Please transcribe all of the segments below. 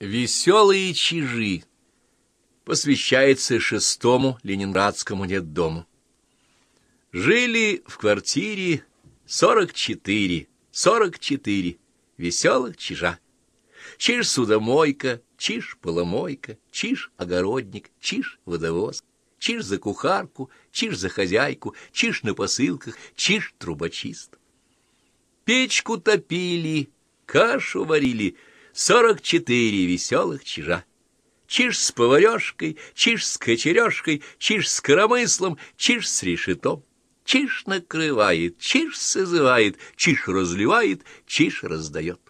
Веселые чижи посвящается шестому ленинградскому детдому. Жили в квартире сорок четыре, сорок четыре веселых чижа. Чиж-судомойка, чиж-поломойка, чиж-огородник, чиж-водовоз, чиж за кухарку, чиж за хозяйку, чиж на посылках, чиж-трубочист. Печку топили, кашу варили — сорок четыре веселых чижа. Чиж с поварешкой, чиж с кочережкой, чиж с коромыслом, чиж с решетом. Чиж накрывает, чиж созывает, чиж разливает, чиж раздает.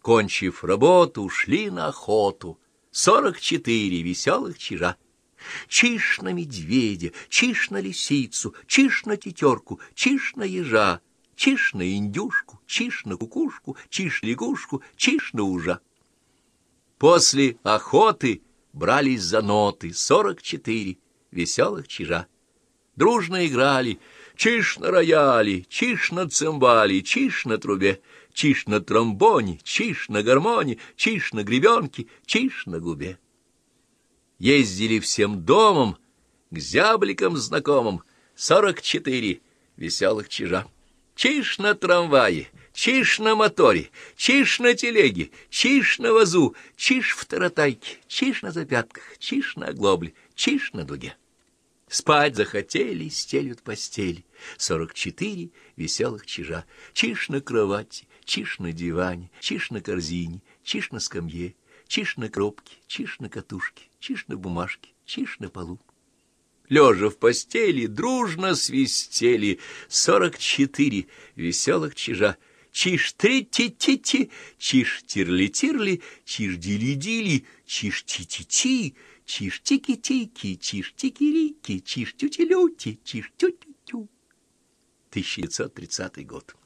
Кончив работу, ушли на охоту. Сорок четыре веселых чижа. Чиж на медведя, чиж на лисицу, чиж на тетерку, чиж на ежа, чиж на индюшку, чиж на кукушку, чиж лягушку, чиж на ужа. После охоты брались за ноты сорок четыре веселых чижа. Дружно играли чиж на рояле, чиж на цимбале, чиж на трубе, чиж на тромбоне, чиж на гармоне, чиж на гребенке, чиж на губе. Ездили всем домом к зябликам знакомым сорок четыре веселых чижа. Чиж на трамвае, чиж на моторе, чиж на телеге, чиж на вазу, чиж в таратайке, чиж на запятках, чиж на оглобле, чиж на дуге. Спать захотели, стелют постели. Сорок четыре веселых чижа. Чиж на кровати, чиж на диване, чиж на корзине, чиж на скамье, чиж на кропке, чиж на катушке, чиж на бумажке, чиж на полу лежа в постели, дружно свистели сорок четыре веселых чижа. Чиж три-ти-ти-ти, чиж тирли-тирли, чиж дили-дили, чиж ти-ти-ти, чиж тики-тики, чиж тики-рики, чиж тюти-люти, чиж тю-тю-тю. 1930 год.